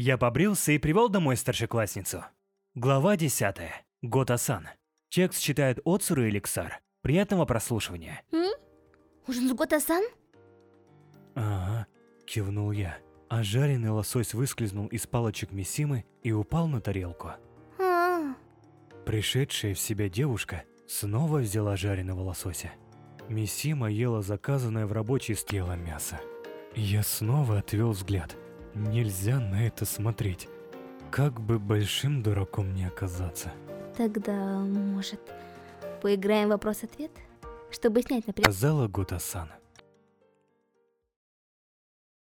Я побрился и привел домой старшеклассницу. Глава 10. Гота-сан. Чекс читает Оцуру и Эликсар. Приятного прослушивания. М? Ужин с Гота-сан? Ага, кивнул я. А жареный лосось выскользнул из палочек Мисимы и упал на тарелку. А, Пришедшая в себя девушка снова взяла жареного лосося. Мисима ела заказанное в рабочий стела мясо. Я снова отвел взгляд. Нельзя на это смотреть. Как бы большим дураком не оказаться. Тогда, может, поиграем вопрос-ответ? Чтобы снять напряжение. Сказала Гота-сан.